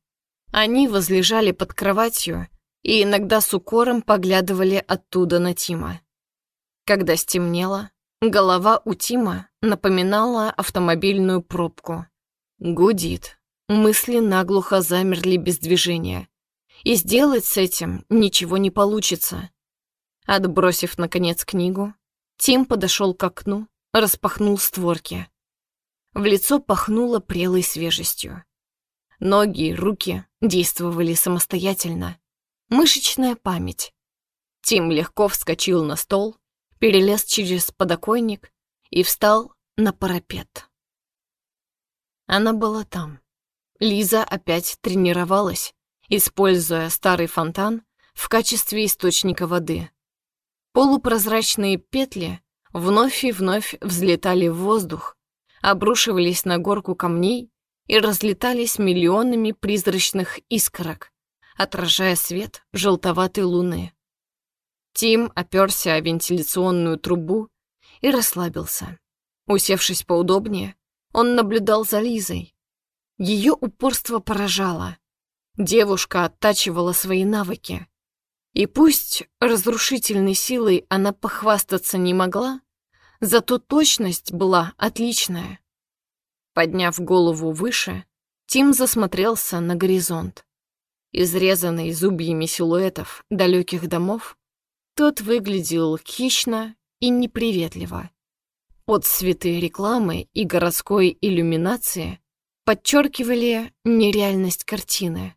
Они возлежали под кроватью и иногда с укором поглядывали оттуда на Тима. Когда стемнело, голова у Тима напоминала автомобильную пробку. Гудит. Мысли наглухо замерли без движения. И сделать с этим ничего не получится. Отбросив, наконец, книгу, Тим подошел к окну распахнул створки. В лицо пахнуло прелой свежестью. Ноги руки действовали самостоятельно. Мышечная память. Тим легко вскочил на стол, перелез через подоконник и встал на парапет. Она была там. Лиза опять тренировалась, используя старый фонтан в качестве источника воды. Полупрозрачные петли вновь и вновь взлетали в воздух, обрушивались на горку камней и разлетались миллионами призрачных искорок, отражая свет желтоватой луны. Тим оперся о вентиляционную трубу и расслабился. Усевшись поудобнее, он наблюдал за Лизой. Ее упорство поражало. Девушка оттачивала свои навыки. И пусть разрушительной силой она похвастаться не могла, зато точность была отличная. Подняв голову выше, Тим засмотрелся на горизонт. Изрезанный зубьями силуэтов далеких домов, тот выглядел хищно и неприветливо. От цветы рекламы и городской иллюминации подчеркивали нереальность картины.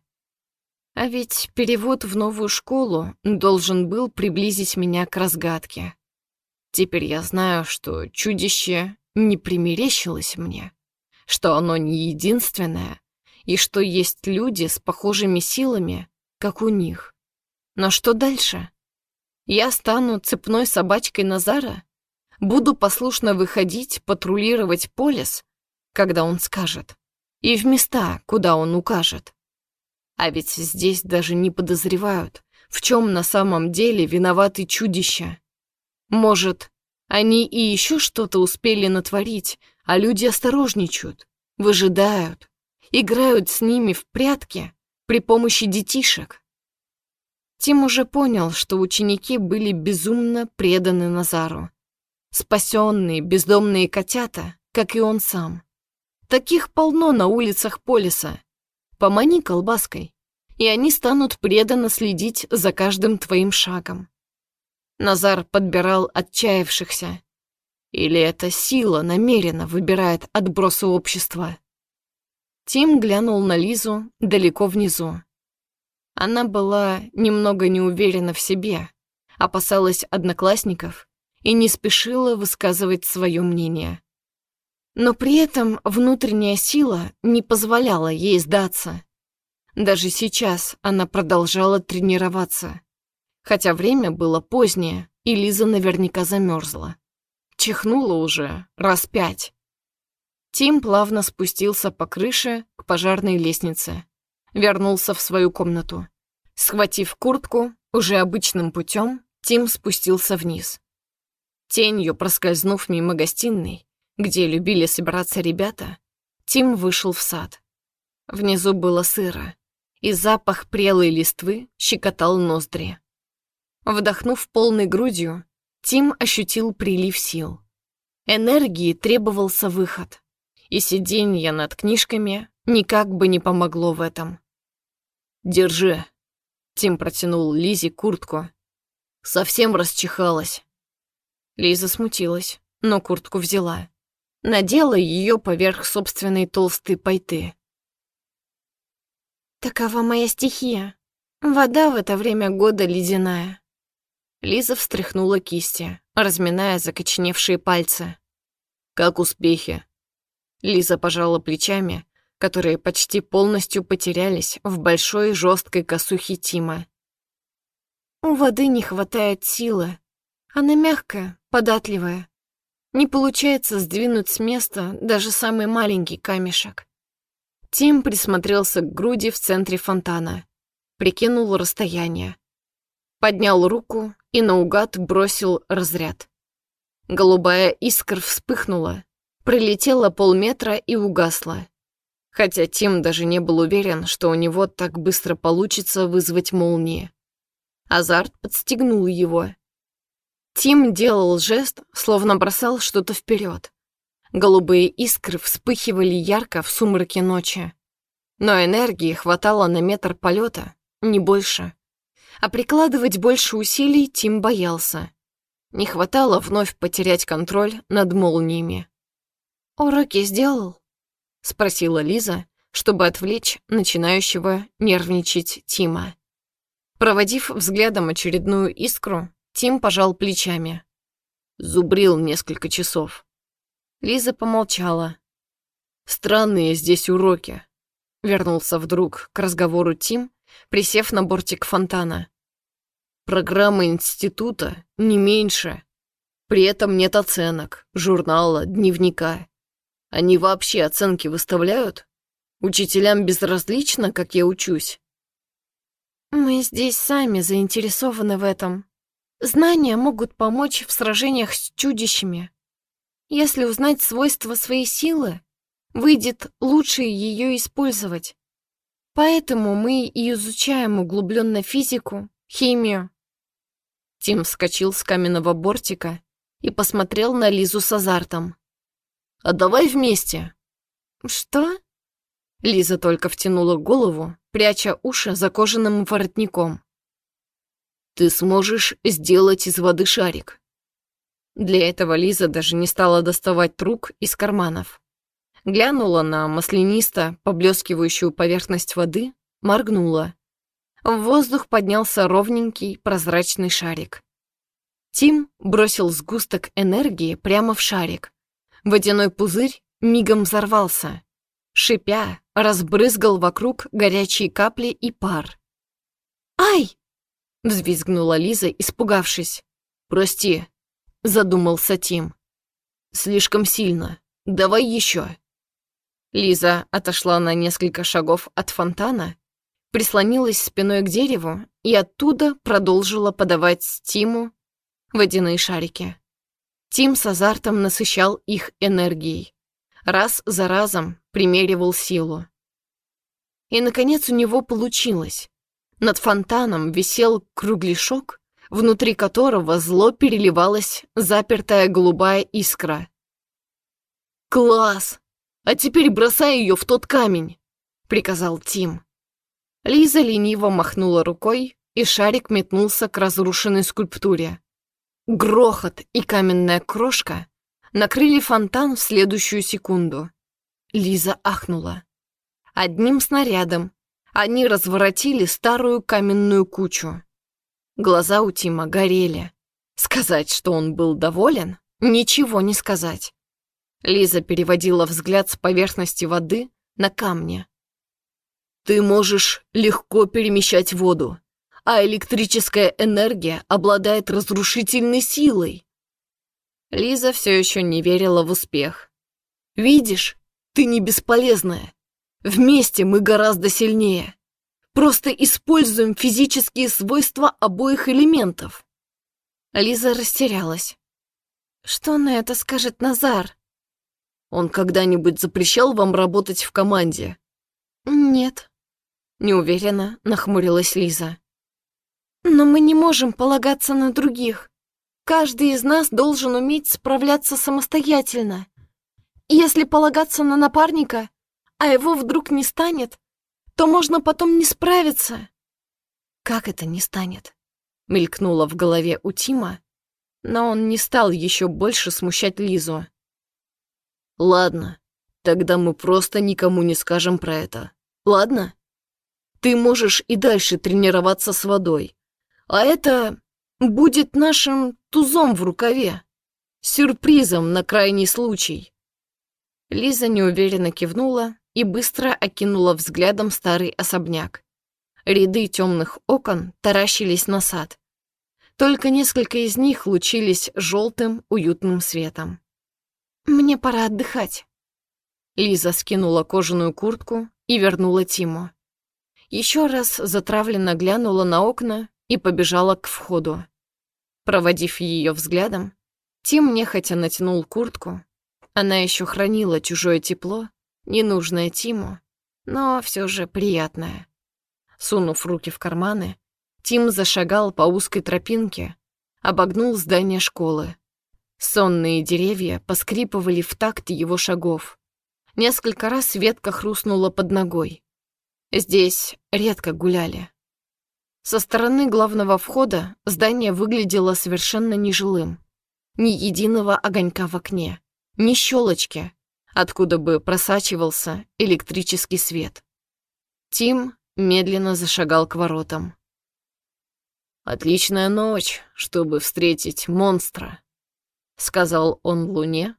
А ведь перевод в новую школу должен был приблизить меня к разгадке. Теперь я знаю, что чудище не примерещилось мне, что оно не единственное, и что есть люди с похожими силами, как у них. Но что дальше? Я стану цепной собачкой Назара? Буду послушно выходить, патрулировать полис, когда он скажет, и в места, куда он укажет. А ведь здесь даже не подозревают, в чем на самом деле виноваты чудища. Может, они и еще что-то успели натворить, а люди осторожничают, выжидают, играют с ними в прятки при помощи детишек. Тим уже понял, что ученики были безумно преданы Назару. Спасенные бездомные котята, как и он сам. Таких полно на улицах Полиса. Помани колбаской, и они станут преданно следить за каждым твоим шагом. Назар подбирал отчаявшихся. Или эта сила намеренно выбирает отбросы общества? Тим глянул на Лизу далеко внизу. Она была немного неуверена в себе, опасалась одноклассников и не спешила высказывать свое мнение. Но при этом внутренняя сила не позволяла ей сдаться. Даже сейчас она продолжала тренироваться. Хотя время было позднее, и Лиза наверняка замерзла. Чихнула уже раз пять. Тим плавно спустился по крыше к пожарной лестнице. Вернулся в свою комнату. Схватив куртку, уже обычным путем, Тим спустился вниз. Тенью проскользнув мимо гостиной, где любили собираться ребята, Тим вышел в сад. Внизу было сыро, и запах прелой листвы щекотал ноздри. Вдохнув полной грудью, Тим ощутил прилив сил. Энергии требовался выход, и сиденье над книжками никак бы не помогло в этом. «Держи», — Тим протянул Лизе куртку. «Совсем расчихалась». Лиза смутилась, но куртку взяла надела ее поверх собственной толстой пайты. «Такова моя стихия. Вода в это время года ледяная». Лиза встряхнула кисти, разминая закоченевшие пальцы. «Как успехи?» Лиза пожала плечами, которые почти полностью потерялись в большой жесткой косухе Тима. «У воды не хватает силы. Она мягкая, податливая. Не получается сдвинуть с места даже самый маленький камешек. Тим присмотрелся к груди в центре фонтана, прикинул расстояние. Поднял руку и наугад бросил разряд. Голубая искра вспыхнула, пролетела полметра и угасла. Хотя Тим даже не был уверен, что у него так быстро получится вызвать молнии. Азарт подстегнул его, Тим делал жест, словно бросал что-то вперед. Голубые искры вспыхивали ярко в сумраке ночи. Но энергии хватало на метр полета, не больше. А прикладывать больше усилий Тим боялся. Не хватало вновь потерять контроль над молниями. «Уроки сделал?» — спросила Лиза, чтобы отвлечь начинающего нервничать Тима. Проводив взглядом очередную искру, Тим пожал плечами. Зубрил несколько часов. Лиза помолчала. «Странные здесь уроки», — вернулся вдруг к разговору Тим, присев на бортик фонтана. «Программа института не меньше. При этом нет оценок, журнала, дневника. Они вообще оценки выставляют? Учителям безразлично, как я учусь?» «Мы здесь сами заинтересованы в этом. Знания могут помочь в сражениях с чудищами. Если узнать свойства своей силы, выйдет лучше ее использовать. Поэтому мы и изучаем углубленно физику, химию». Тим вскочил с каменного бортика и посмотрел на Лизу с азартом. «А давай вместе!» «Что?» Лиза только втянула голову, пряча уши за кожаным воротником. «Ты сможешь сделать из воды шарик». Для этого Лиза даже не стала доставать труб из карманов. Глянула на маслянисто поблескивающую поверхность воды, моргнула. В воздух поднялся ровненький прозрачный шарик. Тим бросил сгусток энергии прямо в шарик. Водяной пузырь мигом взорвался. Шипя, разбрызгал вокруг горячие капли и пар. «Ай!» — взвизгнула Лиза, испугавшись. «Прости», — задумался Тим. «Слишком сильно. Давай еще». Лиза отошла на несколько шагов от фонтана, прислонилась спиной к дереву и оттуда продолжила подавать Тиму водяные шарики. Тим с азартом насыщал их энергией. Раз за разом примеривал силу. И, наконец, у него получилось. Над фонтаном висел кругляшок, внутри которого зло переливалась запертая голубая искра. «Класс! А теперь бросай ее в тот камень!» — приказал Тим. Лиза лениво махнула рукой, и шарик метнулся к разрушенной скульптуре. Грохот и каменная крошка накрыли фонтан в следующую секунду. Лиза ахнула. Одним снарядом они разворотили старую каменную кучу. Глаза у Тима горели. Сказать, что он был доволен, ничего не сказать. Лиза переводила взгляд с поверхности воды на камни. «Ты можешь легко перемещать воду, а электрическая энергия обладает разрушительной силой». Лиза все еще не верила в успех. «Видишь, ты не бесполезная. Вместе мы гораздо сильнее. Просто используем физические свойства обоих элементов». Лиза растерялась. «Что на это скажет Назар?» «Он когда-нибудь запрещал вам работать в команде?» «Нет», — неуверенно нахмурилась Лиза. «Но мы не можем полагаться на других. Каждый из нас должен уметь справляться самостоятельно. Если полагаться на напарника, а его вдруг не станет, то можно потом не справиться. Как это не станет? Мелькнуло в голове у Тима, но он не стал еще больше смущать Лизу. Ладно, тогда мы просто никому не скажем про это. Ладно? Ты можешь и дальше тренироваться с водой, а это будет нашим тузом в рукаве, сюрпризом на крайний случай. Лиза неуверенно кивнула и быстро окинула взглядом старый особняк. Ряды темных окон таращились на сад. Только несколько из них лучились желтым уютным светом. «Мне пора отдыхать». Лиза скинула кожаную куртку и вернула Тиму. Еще раз затравленно глянула на окна и побежала к входу. Проводив ее взглядом, Тим нехотя натянул куртку она еще хранила чужое тепло, ненужное Тиму, но все же приятное. Сунув руки в карманы, Тим зашагал по узкой тропинке, обогнул здание школы. Сонные деревья поскрипывали в такт его шагов. Несколько раз ветка хрустнула под ногой. Здесь редко гуляли. Со стороны главного входа здание выглядело совершенно нежилым. Ни единого огонька в окне ни щелочки, откуда бы просачивался электрический свет. Тим медленно зашагал к воротам. «Отличная ночь, чтобы встретить монстра», — сказал он Луне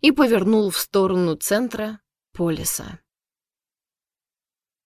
и повернул в сторону центра полиса.